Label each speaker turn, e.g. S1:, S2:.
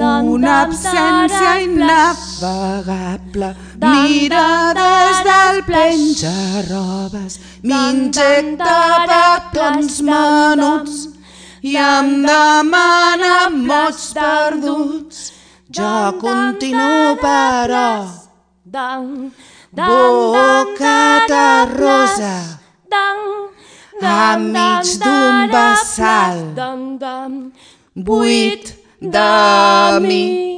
S1: una absència innavegable. Mira des del penja-robes, m'injecta petons menuts i em demana mots perduts. Jo continuo però, boca rosa, enmig d'un bassal,
S2: Dan, dan,
S1: buit de mi.